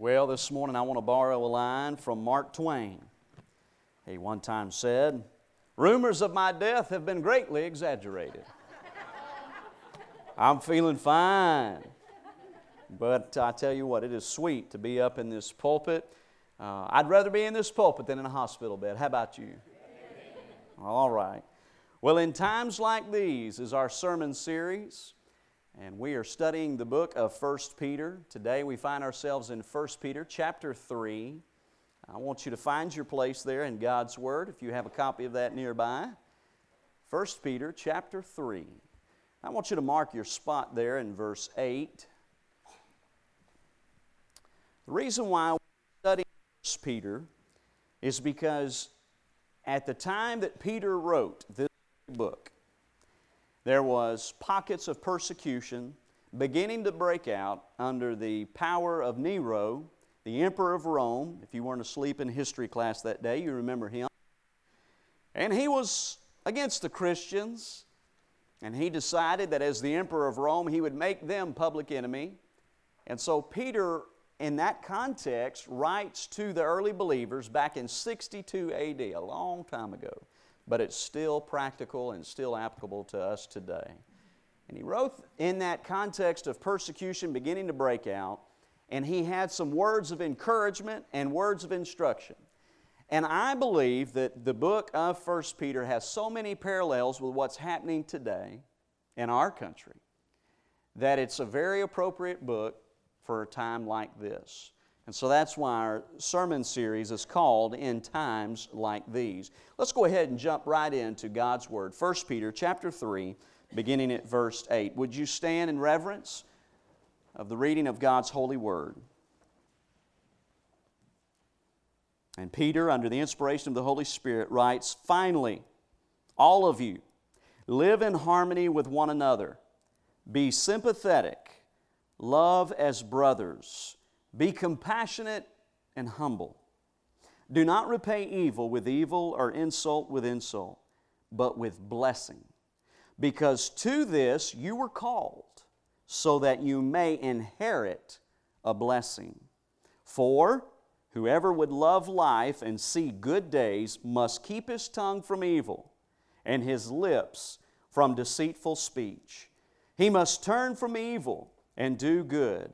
Well, this morning I want to borrow a line from Mark Twain. He one time said, Rumors of my death have been greatly exaggerated. I'm feeling fine. But I tell you what, it is sweet to be up in this pulpit. Uh, I'd rather be in this pulpit than in a hospital bed. How about you? All right. Well, in times like these is our sermon series, and we are studying the book of 1 Peter. Today we find ourselves in 1 Peter chapter 3. I want you to find your place there in God's Word if you have a copy of that nearby. 1 Peter chapter 3. I want you to mark your spot there in verse 8. The reason why we study 1 Peter is because at the time that Peter wrote this book, there was pockets of persecution beginning to break out under the power of Nero, the emperor of Rome. If you weren't asleep in history class that day, you remember him. And he was against the Christians, and he decided that as the emperor of Rome, he would make them public enemy. And so Peter, in that context, writes to the early believers back in 62 AD, a long time ago but it's still practical and still applicable to us today. And he wrote in that context of persecution beginning to break out, and he had some words of encouragement and words of instruction. And I believe that the book of 1 Peter has so many parallels with what's happening today in our country that it's a very appropriate book for a time like this. And so that's why our sermon series is called In Times Like These. Let's go ahead and jump right into God's Word. 1 Peter chapter 3, beginning at verse 8. Would you stand in reverence of the reading of God's holy Word? And Peter, under the inspiration of the Holy Spirit, writes Finally, all of you, live in harmony with one another, be sympathetic, love as brothers be compassionate and humble. Do not repay evil with evil or insult with insult, but with blessing. Because to this you were called, so that you may inherit a blessing. For whoever would love life and see good days must keep his tongue from evil and his lips from deceitful speech. He must turn from evil and do good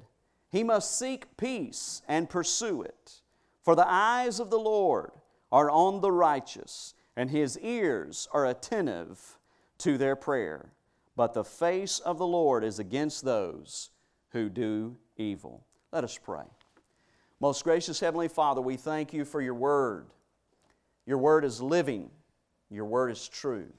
he must seek peace and pursue it. For the eyes of the Lord are on the righteous, and his ears are attentive to their prayer. But the face of the Lord is against those who do evil. Let us pray. Most gracious Heavenly Father, we thank you for your word. Your word is living, your word is true.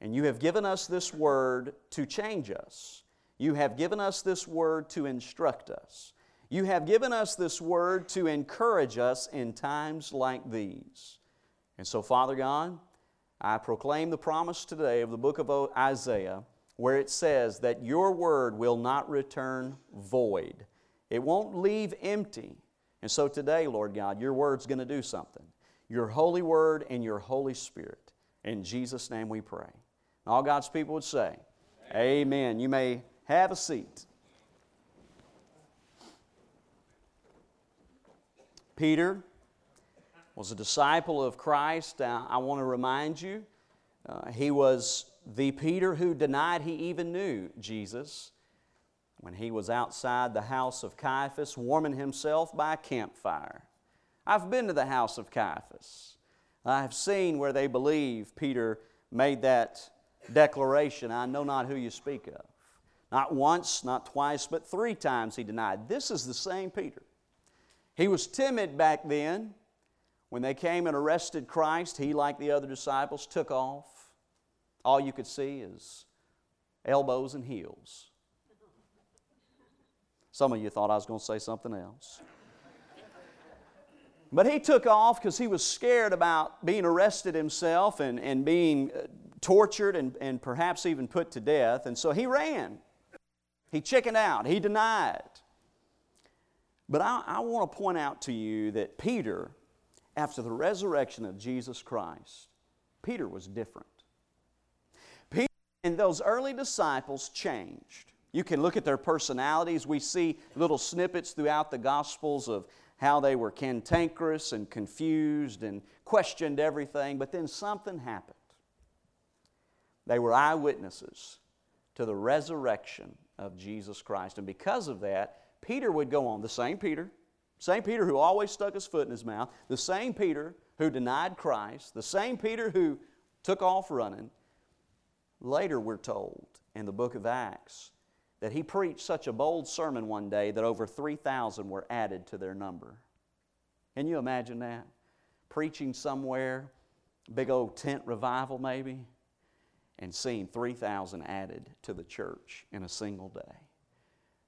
And you have given us this word to change us you have given us this word to instruct us. You have given us this word to encourage us in times like these. And so, Father God, I proclaim the promise today of the book of Isaiah where it says that your word will not return void. It won't leave empty. And so today, Lord God, your word's going to do something. Your holy word and your Holy Spirit. In Jesus' name we pray. And all God's people would say, Amen. Amen. You may have a seat. Peter was a disciple of Christ. Uh, I want to remind you, uh, he was the Peter who denied he even knew Jesus when he was outside the house of Caiaphas warming himself by a campfire. I've been to the house of Caiaphas. I've seen where they believe Peter made that declaration I know not who you speak of. Not once, not twice, but three times he denied. This is the same Peter. He was timid back then. When they came and arrested Christ, he, like the other disciples, took off. All you could see is elbows and heels. Some of you thought I was going to say something else. But he took off because he was scared about being arrested himself and, and being uh, tortured and, and perhaps even put to death. And so he ran. He chickened out, he denied. But I, I want to point out to you that Peter, after the resurrection of Jesus Christ, Peter was different. Peter and those early disciples changed. You can look at their personalities. We see little snippets throughout the Gospels of how they were cantankerous and confused and questioned everything, but then something happened. They were eyewitnesses to the resurrection of Jesus Christ. And because of that, Peter would go on, the same Peter, same Peter who always stuck his foot in his mouth, the same Peter who denied Christ, the same Peter who took off running. Later, we're told in the book of Acts that he preached such a bold sermon one day that over 3,000 were added to their number. Can you imagine that? Preaching somewhere, big old tent revival maybe, and seeing 3,000 added to the church in a single day.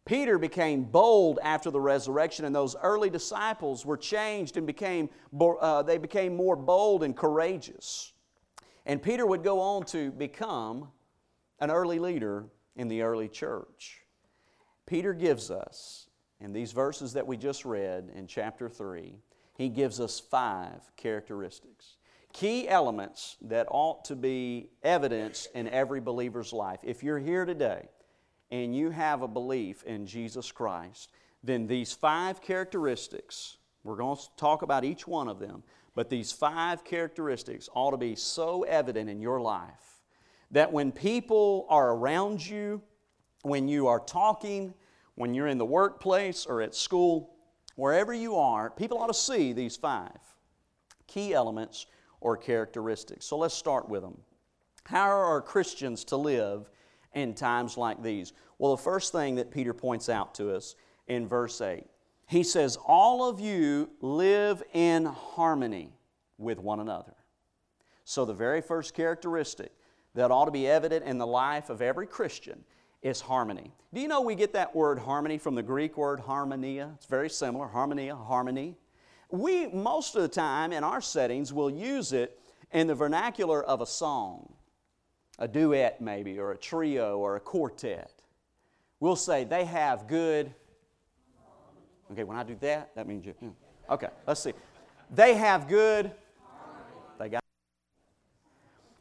Peter became bold after the resurrection, and those early disciples were changed and became, uh, they became more bold and courageous. And Peter would go on to become an early leader in the early church. Peter gives us, in these verses that we just read in chapter 3, he gives us five characteristics. Key elements that ought to be evidenced in every believer's life. If you're here today and you have a belief in Jesus Christ, then these five characteristics, we're going to talk about each one of them, but these five characteristics ought to be so evident in your life that when people are around you, when you are talking, when you're in the workplace or at school, wherever you are, people ought to see these five key elements or characteristics. So let's start with them. How are Christians to live in times like these? Well, the first thing that Peter points out to us in verse 8, he says, All of you live in harmony with one another. So, the very first characteristic that ought to be evident in the life of every Christian is harmony. Do you know we get that word harmony from the Greek word harmonia? It's very similar harmonia, harmony. We, most of the time in our settings, will use it in the vernacular of a song a duet maybe, or a trio, or a quartet. We'll say they have good. Okay, when I do that, that means you. Hmm. Okay, let's see. They have good. They got.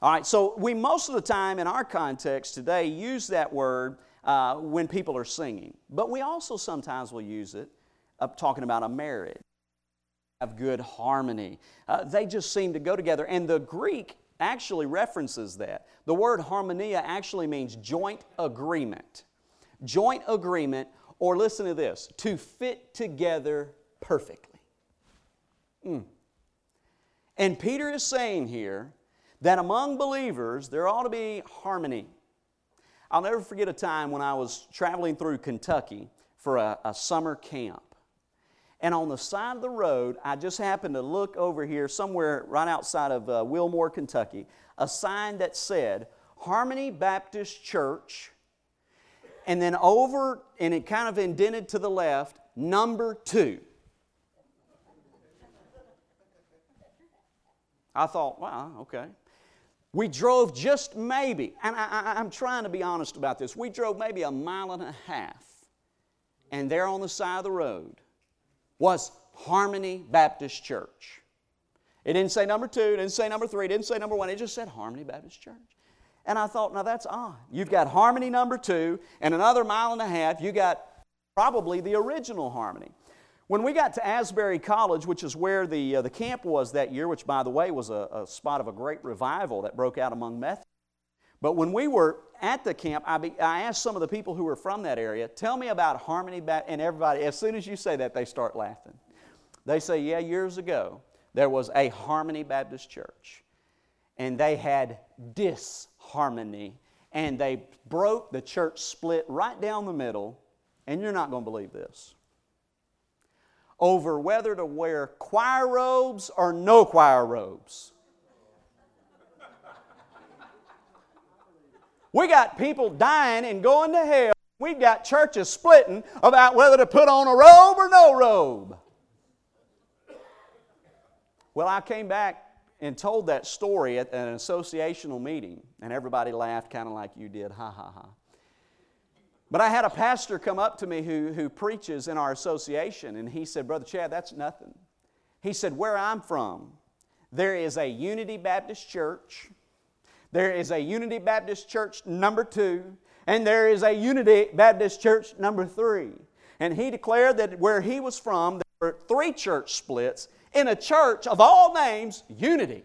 All right, so we most of the time in our context today use that word uh, when people are singing, but we also sometimes will use it uh, talking about a marriage. Have good harmony. Uh, they just seem to go together, and the Greek actually references that. The word harmonia actually means joint agreement. Joint agreement, or listen to this, to fit together perfectly. Mm. And Peter is saying here that among believers there ought to be harmony. I'll never forget a time when I was traveling through Kentucky for a, a summer camp. And on the side of the road, I just happened to look over here, somewhere right outside of uh, Wilmore, Kentucky, a sign that said Harmony Baptist Church, and then over, and it kind of indented to the left, number two. I thought, wow, okay. We drove just maybe, and I, am trying to be honest about this, we drove maybe a mile and a half, and there on the side of the road was Harmony Baptist Church. It didn't say number two, it didn't say number three, it didn't say number one, it just said Harmony Baptist Church. And I thought, now that's odd. You've got Harmony number two, and another mile and a half, you got probably the original Harmony. When we got to Asbury College, which is where the, uh, the camp was that year, which by the way was a, a spot of a great revival that broke out among Methodists. But when we were at the camp, I, be, I, asked some of the people who were from that area, tell me about Harmony Baptist. And everybody, as soon as you say that, they start laughing. They say, yeah, years ago, there was a Harmony Baptist church. And they had disharmony. And they broke, the church split right down the middle. And you're not going to believe this. Over whether to wear choir robes or no choir robes. We got people dying and going to hell. We've got churches splitting about whether to put on a robe or no robe. Well, I came back and told that story at an associational meeting, and everybody laughed kind of like you did, ha ha ha. But I had a pastor come up to me who, who preaches in our association, and he said, Brother Chad, that's nothing. He said, Where I'm from, there is a Unity Baptist Church there is a Unity Baptist Church number two, And there is a Unity Baptist Church number three. And he declared that where he was from, there were three church splits in a church of all names, Unity.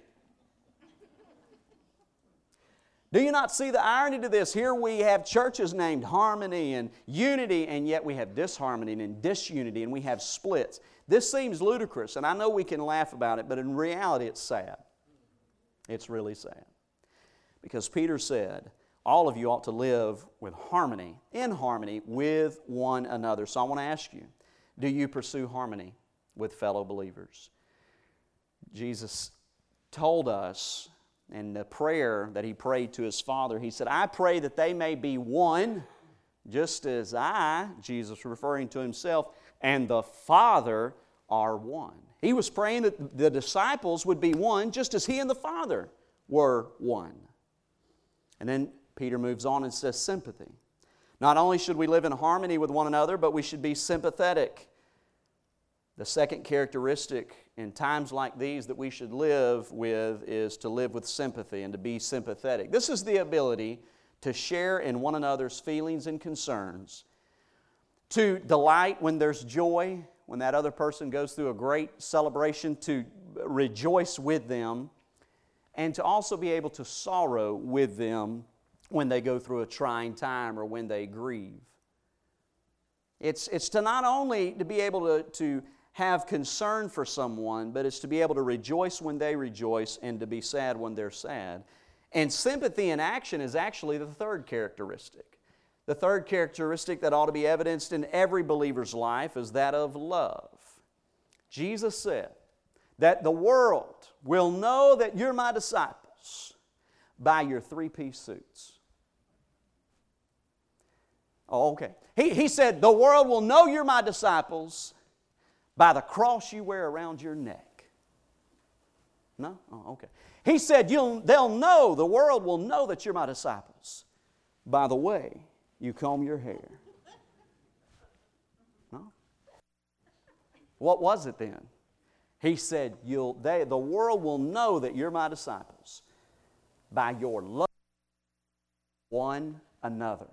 Do you not see the irony to this? Here we have churches named Harmony and Unity, and yet we have disharmony and disunity, and we have splits. This seems ludicrous, and I know we can laugh about it, but in reality, it's sad. It's really sad. Because Peter said, all of you ought to live with harmony, in harmony with one another. So I want to ask you do you pursue harmony with fellow believers? Jesus told us in the prayer that he prayed to his Father, he said, I pray that they may be one, just as I, Jesus referring to himself, and the Father are one. He was praying that the disciples would be one, just as he and the Father were one. And then Peter moves on and says sympathy. Not only should we live in harmony with one another, but we should be sympathetic. The second characteristic in times like these that we should live with is to live with sympathy and to be sympathetic. This is the ability to share in one another's feelings and concerns, to delight when there's joy, when that other person goes through a great celebration, to rejoice with them, and to also be able to sorrow with them when they go through a trying time or when they grieve. It's, it's to not only to be able to, to have concern for someone, but it's to be able to rejoice when they rejoice and to be sad when they're sad. And sympathy in action is actually the third characteristic. The third characteristic that ought to be evidenced in every believer's life is that of love. Jesus said that the world will know that you're my disciples by your three piece suits. Oh, okay. He, he said, The world will know you're my disciples by the cross you wear around your neck. No? Oh, okay. He said, You'll, They'll know, the world will know that you're my disciples by the way you comb your hair. No? What was it then? He said, You'll, they, The world will know that you're my disciples by your love one another.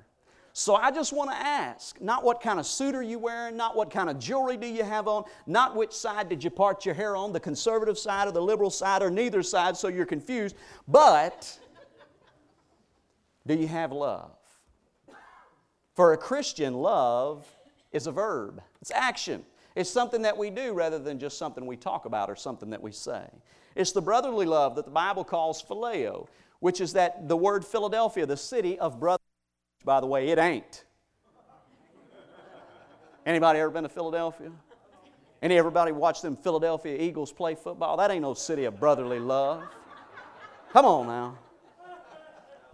So I just want to ask, not what kind of suit are you wearing, not what kind of jewelry do you have on, not which side did you part your hair on, the conservative side or the liberal side or neither side so you're confused, but do you have love? For a Christian, love is a verb, it's action. It's something that we do rather than just something we talk about or something that we say. It's the brotherly love that the Bible calls phileo, which is that the word Philadelphia, the city of brothers. By the way, it ain't. Anybody ever been to Philadelphia? Any everybody watch them Philadelphia Eagles play football? That ain't no city of brotherly love. Come on now.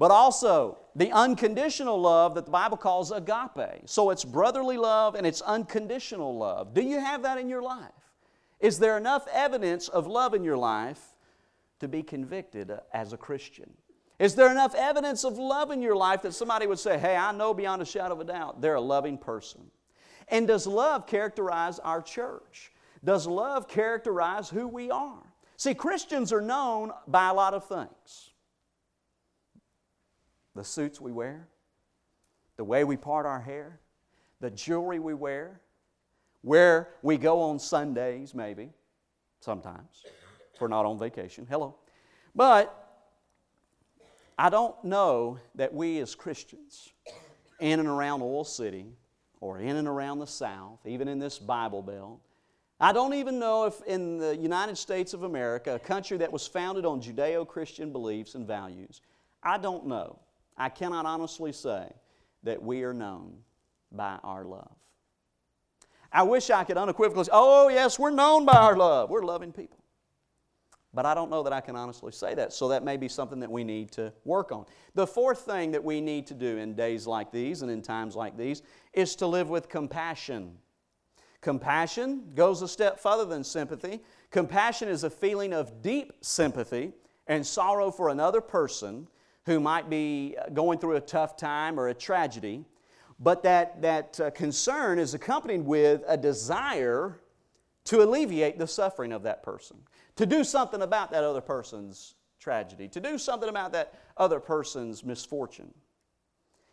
But also, the unconditional love that the Bible calls agape. So it's brotherly love and it's unconditional love. Do you have that in your life? Is there enough evidence of love in your life to be convicted as a Christian? Is there enough evidence of love in your life that somebody would say, hey, I know beyond a shadow of a doubt they're a loving person? And does love characterize our church? Does love characterize who we are? See, Christians are known by a lot of things the suits we wear, the way we part our hair, the jewelry we wear, where we go on Sundays, maybe, sometimes, if we're not on vacation. Hello. But I don't know that we as Christians, in and around Oil City, or in and around the South, even in this Bible Belt, I don't even know if in the United States of America, a country that was founded on Judeo Christian beliefs and values, I don't know I cannot honestly say that we are known by our love. I wish I could unequivocally say, oh, yes, we're known by our love. We're loving people. But I don't know that I can honestly say that, so that may be something that we need to work on. The fourth thing that we need to do in days like these and in times like these is to live with compassion. Compassion goes a step further than sympathy. Compassion is a feeling of deep sympathy and sorrow for another person who might be going through a tough time or a tragedy, but that, that uh, concern is accompanied with a desire to alleviate the suffering of that person, to do something about that other person's tragedy, to do something about that other person's misfortune.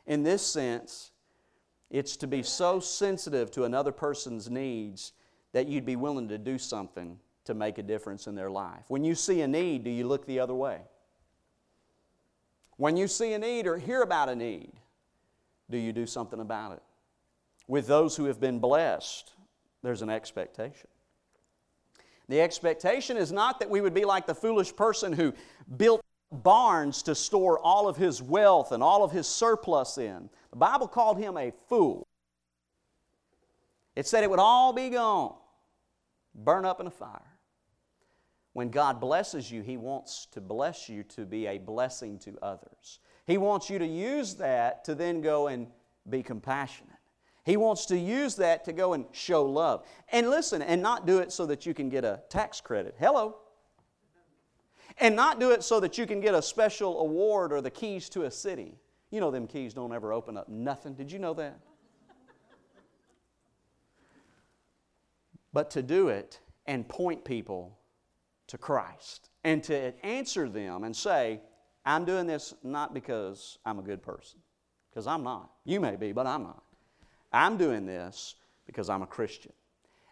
In this sense, it's to be so sensitive to another person's needs that you'd be willing to do something to make a difference in their life. When you see a need, do you look the other way? When you see a need or hear about a need, do you do something about it? With those who have been blessed, there's an expectation. The expectation is not that we would be like the foolish person who built barns to store all of his wealth and all of his surplus in. The Bible called him a fool. It said it would all be gone, burn up in a fire. When God blesses you, He wants to bless you to be a blessing to others. He wants you to use that to then go and be compassionate. He wants to use that to go and show love. And listen, and not do it so that you can get a tax credit. Hello. And not do it so that you can get a special award or the keys to a city. You know, them keys don't ever open up nothing. Did you know that? but to do it and point people to Christ and to answer them and say, I'm doing this not because I'm a good person, because I'm not. You may be, but I'm not. I'm doing this because I'm a Christian.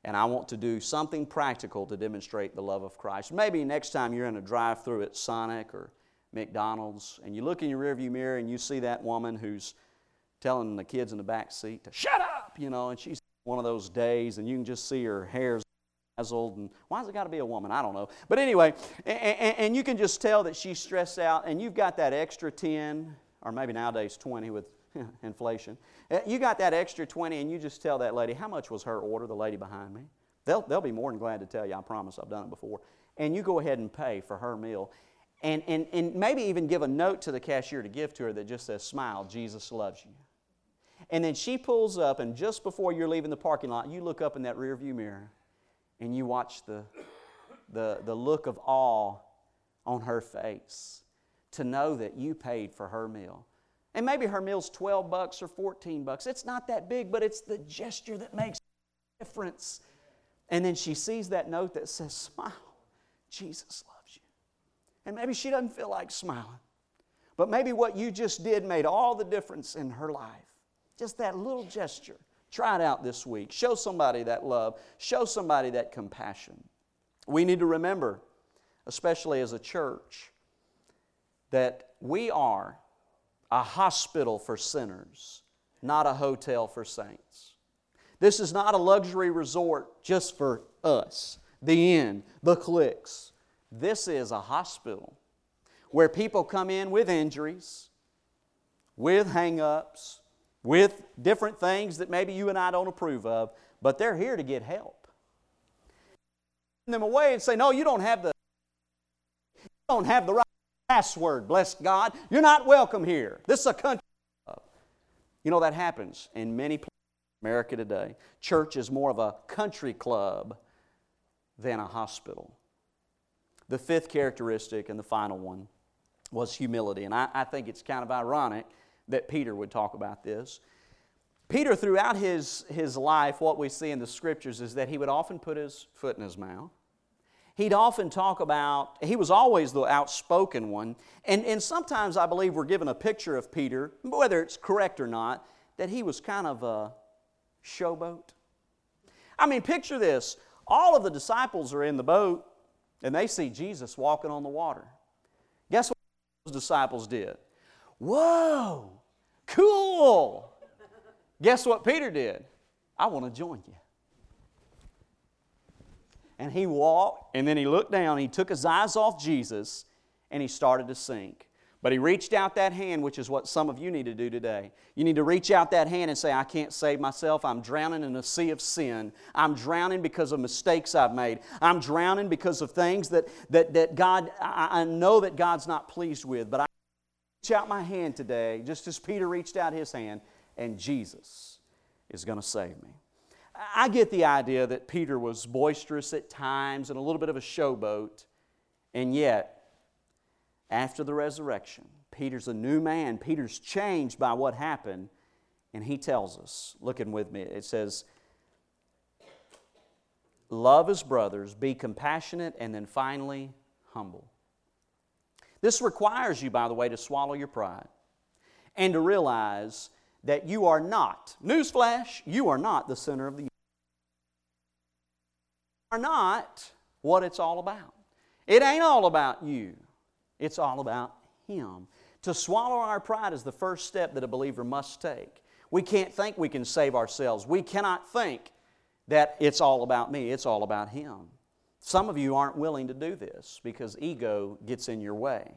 And I want to do something practical to demonstrate the love of Christ. Maybe next time you're in a drive through at Sonic or McDonald's and you look in your rearview mirror and you see that woman who's telling the kids in the back seat to shut up, you know, and she's one of those days and you can just see her hair's dazzled and why's it got to be a woman? I don't know. But anyway, and, and, and you can just tell that she's stressed out and you've got that extra 10 or maybe nowadays 20 with inflation. Uh, you got that extra 20 and you just tell that lady, how much was her order, the lady behind me? They'll, they'll be more than glad to tell you, I promise I've done it before. And you go ahead and pay for her meal. And, and, and maybe even give a note to the cashier to give to her that just says, Smile, Jesus loves you. And then she pulls up, and just before you're leaving the parking lot, you look up in that rearview mirror and you watch the, the, the look of awe on her face to know that you paid for her meal. And maybe her meal's 12 bucks or 14 bucks. It's not that big, but it's the gesture that makes a difference. And then she sees that note that says, Smile, Jesus loves you. And maybe she doesn't feel like smiling. But maybe what you just did made all the difference in her life. Just that little gesture. Try it out this week. Show somebody that love, show somebody that compassion. We need to remember, especially as a church, that we are a hospital for sinners, not a hotel for saints. This is not a luxury resort just for us, the inn, the cliques. This is a hospital where people come in with injuries, with hang ups, with different things that maybe you and I don't approve of, but they're here to get help. Them away and say, No, you don't have the you don't have the right password, bless God. You're not welcome here. This is a country. You know, that happens in many places in America today. Church is more of a country club than a hospital. The fifth characteristic and the final one was humility. And I, I think it's kind of ironic that Peter would talk about this. Peter, throughout his, his life, what we see in the scriptures is that he would often put his foot in his mouth he'd often talk about, he was always the outspoken one. And, and sometimes I believe we're given a picture of Peter, whether it's correct or not, that he was kind of a showboat. I mean, picture this all of the disciples are in the boat and they see Jesus walking on the water. Guess what those disciples did? Whoa, cool. Guess what Peter did? I want to join you. And he walked, and then he looked down, he took his eyes off Jesus, and he started to sink. But he reached out that hand, which is what some of you need to do today. You need to reach out that hand and say, I can't save myself. I'm drowning in a sea of sin. I'm drowning because of mistakes I've made. I'm drowning because of things that, that, that God, I, I know that God's not pleased with. But I reach out my hand today, just as Peter reached out his hand, and Jesus is going to save me. I get the idea that Peter was boisterous at times and a little bit of a showboat, and yet, after the resurrection, Peter's a new man. Peter's changed by what happened, and he tells us, looking with me, it says, Love his brothers, be compassionate, and then finally, humble. This requires you, by the way, to swallow your pride and to realize that you are not, newsflash, you are not the center of the universe. You are not what it's all about. It ain't all about you, it's all about Him. To swallow our pride is the first step that a believer must take. We can't think we can save ourselves. We cannot think that it's all about me, it's all about Him. Some of you aren't willing to do this because ego gets in your way.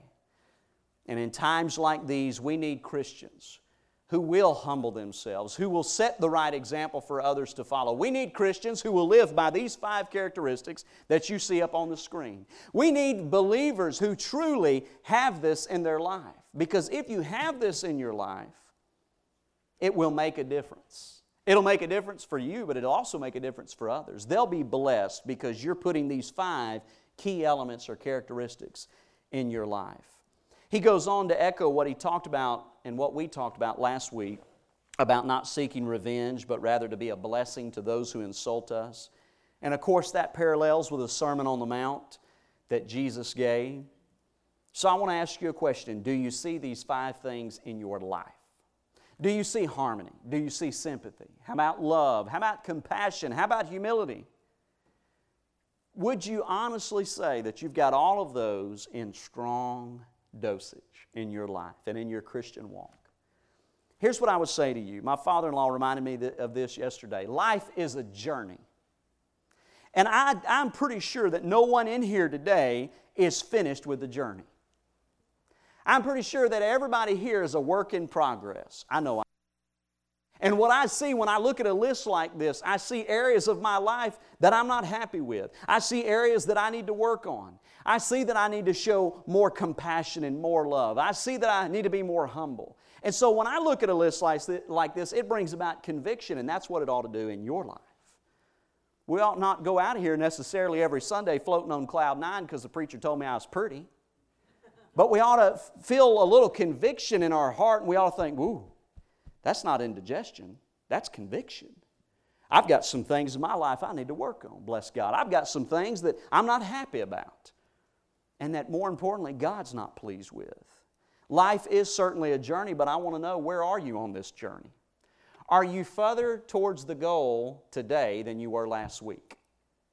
And in times like these, we need Christians who will humble themselves, who will set the right example for others to follow. We need Christians who will live by these five characteristics that you see up on the screen. We need believers who truly have this in their life. Because if you have this in your life, it will make a difference. It'll make a difference for you, but it'll also make a difference for others. They'll be blessed because you're putting these five key elements or characteristics in your life. He goes on to echo what he talked about and what we talked about last week about not seeking revenge, but rather to be a blessing to those who insult us. And of course, that parallels with the Sermon on the Mount that Jesus gave. So I want to ask you a question Do you see these five things in your life? Do you see harmony? Do you see sympathy? How about love? How about compassion? How about humility? Would you honestly say that you've got all of those in strong dosage in your life and in your Christian walk? Here's what I would say to you. My father in law reminded me of this yesterday. Life is a journey. And I, I'm pretty sure that no one in here today is finished with the journey. I'm pretty sure that everybody here is a work in progress. I know I and what I see when I look at a list like this, I see areas of my life that I'm not happy with. I see areas that I need to work on. I see that I need to show more compassion and more love. I see that I need to be more humble. And so when I look at a list like this, it brings about conviction, and that's what it ought to do in your life. We ought not go out of here necessarily every Sunday floating on cloud nine because the preacher told me I was pretty. But we ought to feel a little conviction in our heart, and we ought to think, ooh, that's not indigestion, that's conviction. I've got some things in my life I need to work on, bless God. I've got some things that I'm not happy about, and that more importantly, God's not pleased with. Life is certainly a journey, but I want to know where are you on this journey? Are you further towards the goal today than you were last week?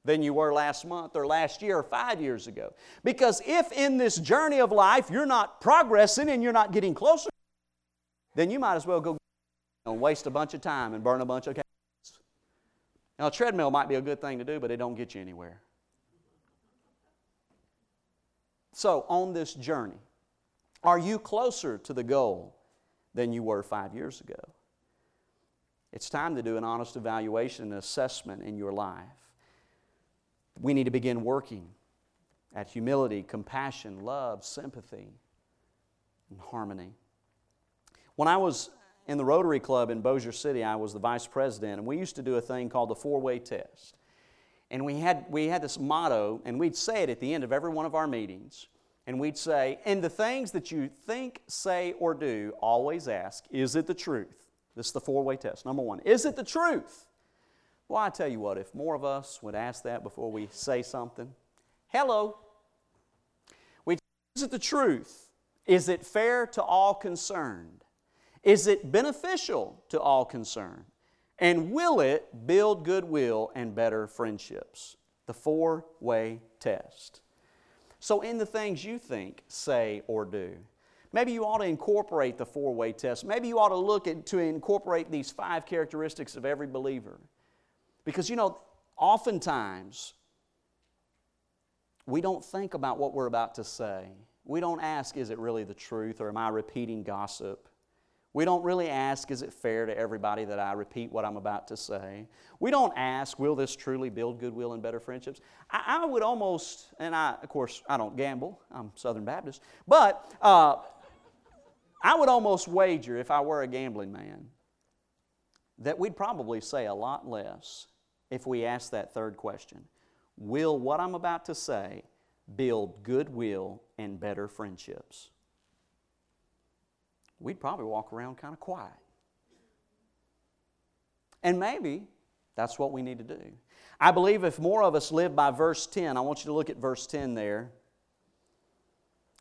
Than you were last month or last year or five years ago. Because if in this journey of life you're not progressing and you're not getting closer, then you might as well go and waste a bunch of time and burn a bunch of calories. Now, a treadmill might be a good thing to do, but it don't get you anywhere. So, on this journey, are you closer to the goal than you were five years ago? It's time to do an honest evaluation and assessment in your life. We need to begin working at humility, compassion, love, sympathy, and harmony. When I was in the Rotary Club in Bossier City, I was the vice president, and we used to do a thing called the four way test. And we had, we had this motto, and we'd say it at the end of every one of our meetings. And we'd say, In the things that you think, say, or do, always ask, Is it the truth? This is the four way test. Number one, Is it the truth? Well, I tell you what, if more of us would ask that before we say something, hello. We, is it the truth? Is it fair to all concerned? Is it beneficial to all concerned? And will it build goodwill and better friendships? The four way test. So, in the things you think, say, or do, maybe you ought to incorporate the four way test. Maybe you ought to look at, to incorporate these five characteristics of every believer. Because, you know, oftentimes we don't think about what we're about to say. We don't ask, is it really the truth or am I repeating gossip? We don't really ask, is it fair to everybody that I repeat what I'm about to say? We don't ask, will this truly build goodwill and better friendships? I, I would almost, and I, of course, I don't gamble, I'm Southern Baptist, but uh, I would almost wager, if I were a gambling man, that we'd probably say a lot less if we ask that third question Will what I'm about to say build goodwill and better friendships? We'd probably walk around kind of quiet. And maybe that's what we need to do. I believe if more of us live by verse 10, I want you to look at verse 10 there.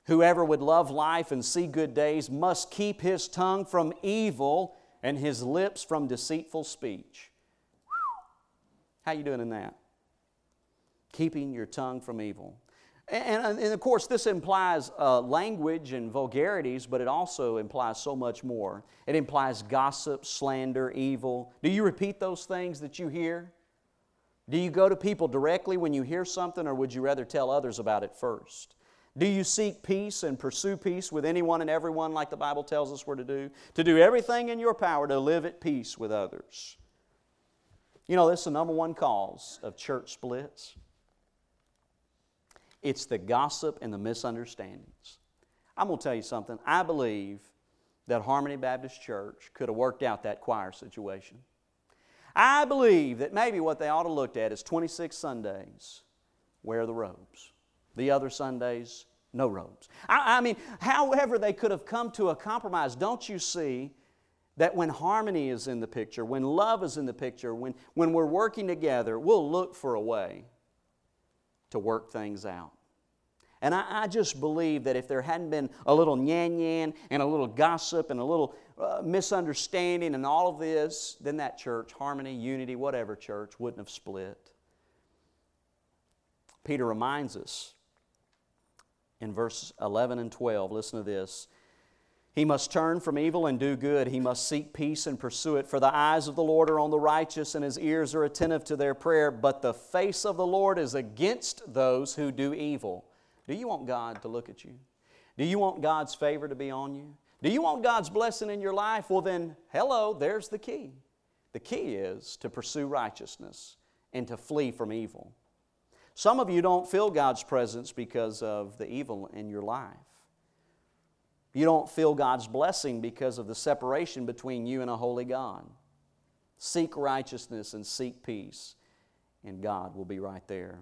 Whoever would love life and see good days must keep his tongue from evil and his lips from deceitful speech. How you doing in that? Keeping your tongue from evil. And, and, and of course, this implies uh, language and vulgarities, but it also implies so much more. It implies gossip, slander, evil. Do you repeat those things that you hear? Do you go to people directly when you hear something, or would you rather tell others about it first? Do you seek peace and pursue peace with anyone and everyone like the Bible tells us we're to do? To do everything in your power to live at peace with others. You know, this is the number one cause of church splits. It's the gossip and the misunderstandings. I'm going to tell you something. I believe that Harmony Baptist Church could have worked out that choir situation. I believe that maybe what they ought to looked at is 26 Sundays, wear the robes. The other Sundays, no robes. I, I mean, however they could have come to a compromise, don't you see that when harmony is in the picture, when love is in the picture, when, when we're working together, we'll look for a way to work things out. And I, I, just believe that if there hadn't been a little yan yan and a little gossip and a little uh, misunderstanding and all of this, then that church, harmony, unity, whatever church, wouldn't have split. Peter reminds us in verse 11 and 12, listen to this. He must turn from evil and do good. He must seek peace and pursue it. For the eyes of the Lord are on the righteous, and his ears are attentive to their prayer. But the face of the Lord is against those who do evil. Do you want God to look at you? Do you want God's favor to be on you? Do you want God's blessing in your life? Well, then, hello, there's the key. The key is to pursue righteousness and to flee from evil. Some of you don't feel God's presence because of the evil in your life. You don't feel God's blessing because of the separation between you and a holy God. Seek righteousness and seek peace, and God will be right there.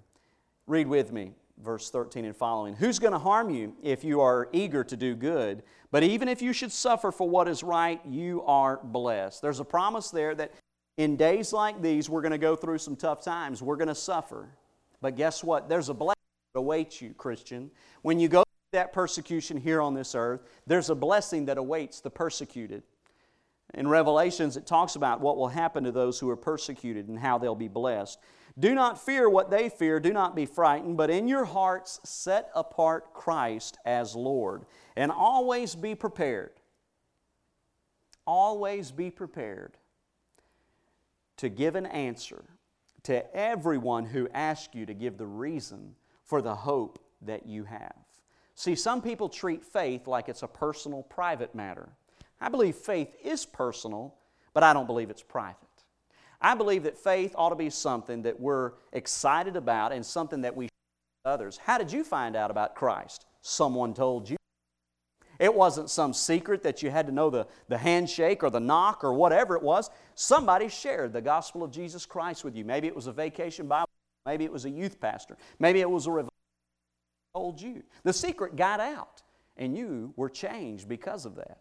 Read with me verse 13 and following. Who's going to harm you if you are eager to do good? But even if you should suffer for what is right, you are blessed. There's a promise there that in days like these, we're going to go through some tough times. We're going to suffer. But guess what? There's a blessing that awaits you, Christian. When you go that persecution here on this earth, there's a blessing that awaits the persecuted. In Revelations, it talks about what will happen to those who are persecuted and how they'll be blessed. Do not fear what they fear, do not be frightened, but in your hearts set apart Christ as Lord. And always be prepared. Always be prepared to give an answer to everyone who asks you to give the reason for the hope that you have. See, some people treat faith like it's a personal, private matter. I believe faith is personal, but I don't believe it's private. I believe that faith ought to be something that we're excited about and something that we share with others. How did you find out about Christ? Someone told you. It wasn't some secret that you had to know the, the handshake or the knock or whatever it was. Somebody shared the gospel of Jesus Christ with you. Maybe it was a vacation Bible, maybe it was a youth pastor, maybe it was a told you. The secret got out, and you were changed because of that.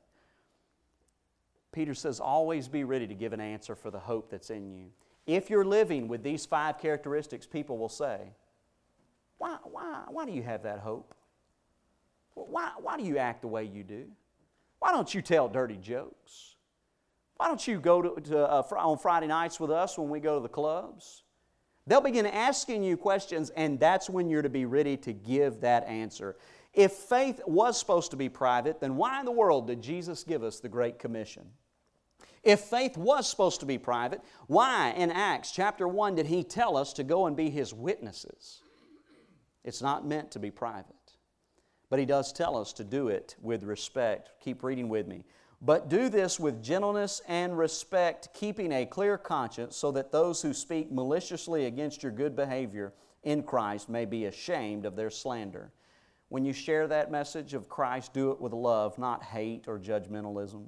Peter says, always be ready to give an answer for the hope that's in you. If you're living with these five characteristics, people will say, Why, why, why do you have that hope? Why, why do you act the way you do? Why don't you tell dirty jokes? Why don't you go to, to uh, on Friday nights with us when we go to the clubs? They'll begin asking you questions, and that's when you're to be ready to give that answer. If faith was supposed to be private, then why in the world did Jesus give us the Great Commission? If faith was supposed to be private, why in Acts chapter 1 did he tell us to go and be his witnesses? It's not meant to be private. But he does tell us to do it with respect. Keep reading with me. But do this with gentleness and respect, keeping a clear conscience, so that those who speak maliciously against your good behavior in Christ may be ashamed of their slander. When you share that message of Christ, do it with love, not hate or judgmentalism.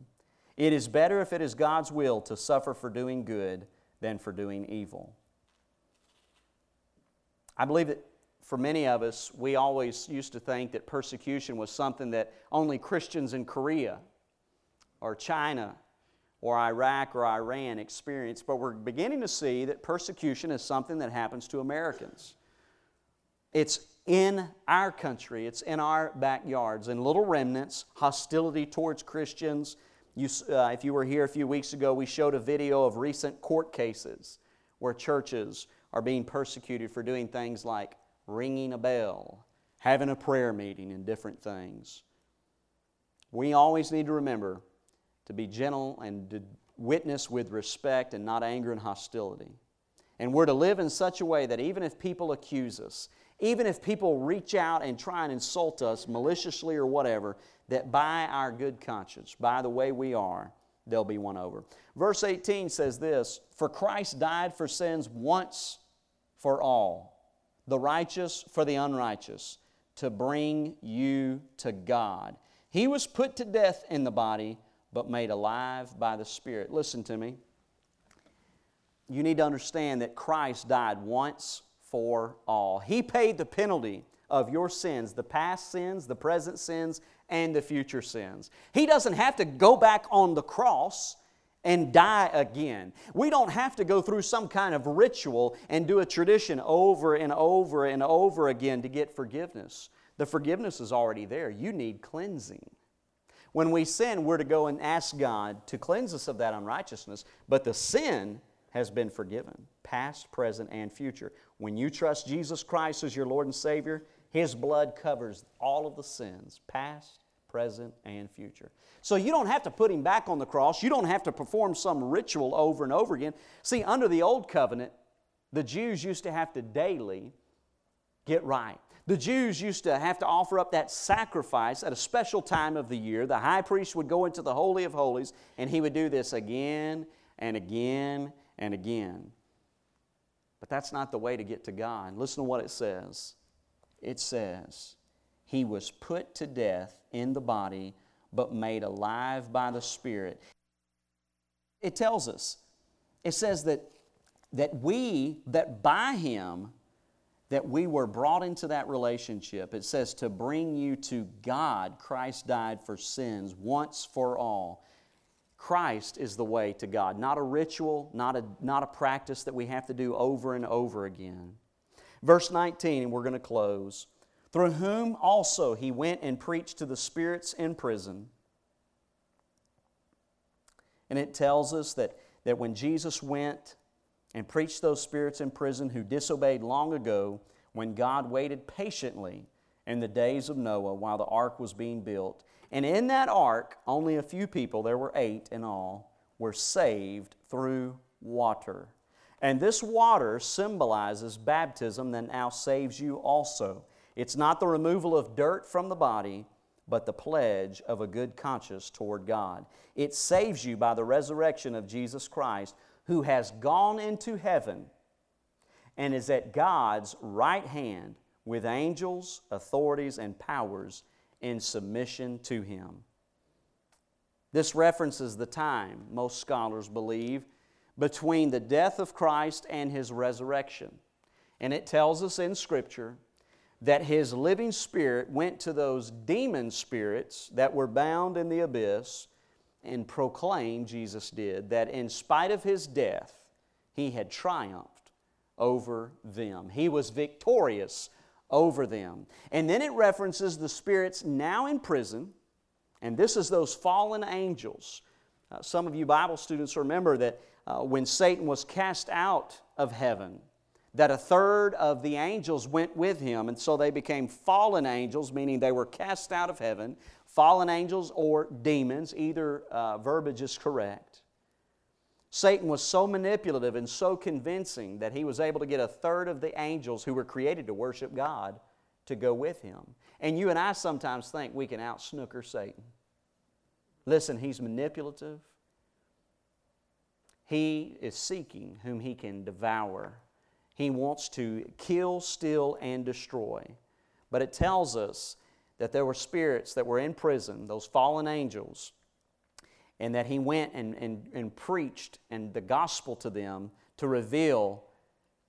It is better if it is God's will to suffer for doing good than for doing evil. I believe that for many of us, we always used to think that persecution was something that only Christians in Korea or China or Iraq or Iran experienced, but we're beginning to see that persecution is something that happens to Americans. It's in our country, it's in our backyards, in little remnants, hostility towards Christians. You, uh, if you were here a few weeks ago, we showed a video of recent court cases where churches are being persecuted for doing things like ringing a bell, having a prayer meeting, and different things. We always need to remember to be gentle and to witness with respect and not anger and hostility. And we're to live in such a way that even if people accuse us, even if people reach out and try and insult us maliciously or whatever, that by our good conscience, by the way we are, they'll be won over. Verse 18 says this For Christ died for sins once for all, the righteous for the unrighteous, to bring you to God. He was put to death in the body, but made alive by the Spirit. Listen to me. You need to understand that Christ died once for all. He paid the penalty of your sins, the past sins, the present sins, and the future sins. He doesn't have to go back on the cross and die again. We don't have to go through some kind of ritual and do a tradition over and over and over again to get forgiveness. The forgiveness is already there. You need cleansing. When we sin, we're to go and ask God to cleanse us of that unrighteousness, but the sin has been forgiven, past, present, and future. When you trust Jesus Christ as your Lord and Savior, His blood covers all of the sins, past, present, and future. So you don't have to put Him back on the cross. You don't have to perform some ritual over and over again. See, under the Old Covenant, the Jews used to have to daily get right. The Jews used to have to offer up that sacrifice at a special time of the year. The high priest would go into the Holy of Holies, and he would do this again and again and again. But that's not the way to get to God. Listen to what it says. It says, He was put to death in the body, but made alive by the Spirit. It tells us, it says that, that we, that by Him, that we were brought into that relationship. It says to bring you to God. Christ died for sins once for all. Christ is the way to God, not a ritual, not a, not a practice that we have to do over and over again. Verse 19, and we're going to close. Through whom also he went and preached to the spirits in prison. And it tells us that, that when Jesus went and preached those spirits in prison who disobeyed long ago, when God waited patiently in the days of Noah while the ark was being built, and in that ark, only a few people, there were eight in all, were saved through water. And this water symbolizes baptism that now saves you also. It's not the removal of dirt from the body, but the pledge of a good conscience toward God. It saves you by the resurrection of Jesus Christ, who has gone into heaven and is at God's right hand with angels, authorities, and powers in submission to Him. This references the time, most scholars believe, between the death of Christ and His resurrection. And it tells us in Scripture that His living Spirit went to those demon spirits that were bound in the abyss and proclaim, Jesus did, that in spite of His death, He had triumphed over them. He was victorious over them. And then it references the spirits now in prison, and this is those fallen angels. Uh, some of you Bible students remember that uh, when Satan was cast out of heaven, that a third of the angels went with him, and so they became fallen angels, meaning they were cast out of heaven. Fallen angels or demons, either uh, verbiage is correct. Satan was so manipulative and so convincing that he was able to get a third of the angels who were created to worship God to go with him. And you and I sometimes think we can out snooker Satan. Listen, he's manipulative. He is seeking whom he can devour. He wants to kill, steal, and destroy. But it tells us that there were spirits that were in prison, those fallen angels, and that he went and, and, and preached and the gospel to them to reveal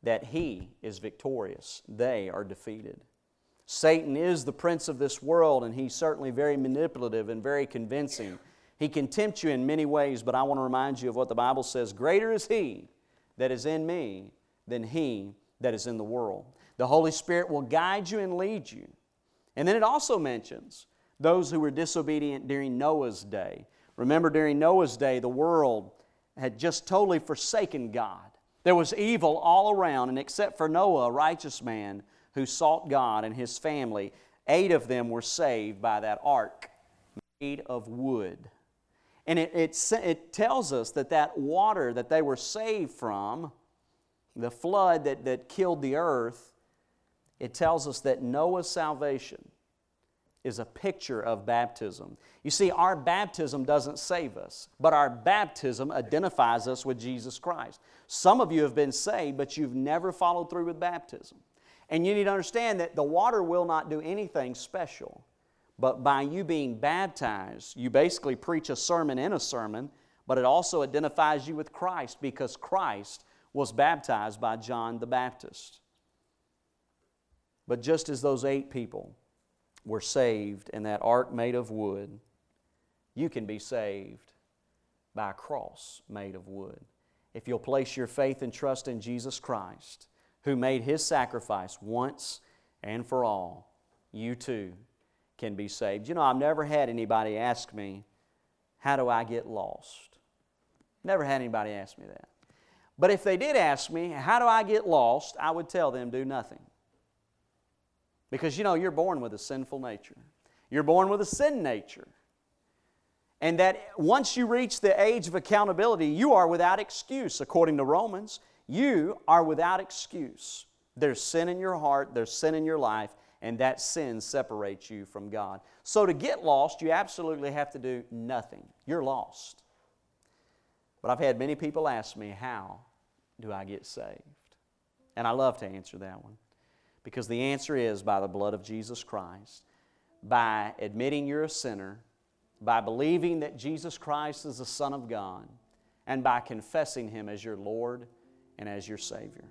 that he is victorious. They are defeated. Satan is the prince of this world, and he's certainly very manipulative and very convincing. He can tempt you in many ways, but I want to remind you of what the Bible says Greater is he that is in me than he that is in the world. The Holy Spirit will guide you and lead you. And then it also mentions those who were disobedient during Noah's day. Remember, during Noah's day, the world had just totally forsaken God. There was evil all around, and except for Noah, a righteous man who sought God and his family, eight of them were saved by that ark made of wood. And it, it, it tells us that that water that they were saved from, the flood that, that killed the earth, it tells us that Noah's salvation is a picture of baptism. You see, our baptism doesn't save us, but our baptism identifies us with Jesus Christ. Some of you have been saved, but you've never followed through with baptism. And you need to understand that the water will not do anything special. But by you being baptized, you basically preach a sermon in a sermon, but it also identifies you with Christ because Christ was baptized by John the Baptist. But just as those eight people were saved in that ark made of wood, you can be saved by a cross made of wood. If you'll place your faith and trust in Jesus Christ, who made his sacrifice once and for all, you too can be saved. You know, I've never had anybody ask me, How do I get lost? Never had anybody ask me that. But if they did ask me, How do I get lost? I would tell them, Do nothing. Because you know, you're born with a sinful nature, you're born with a sin nature. And that once you reach the age of accountability, you are without excuse, according to Romans. You are without excuse. There's sin in your heart, there's sin in your life, and that sin separates you from God. So to get lost, you absolutely have to do nothing. You're lost. But I've had many people ask me, How do I get saved? And I love to answer that one. Because the answer is by the blood of Jesus Christ, by admitting you're a sinner, by believing that Jesus Christ is the Son of God, and by confessing Him as your Lord and as your Savior.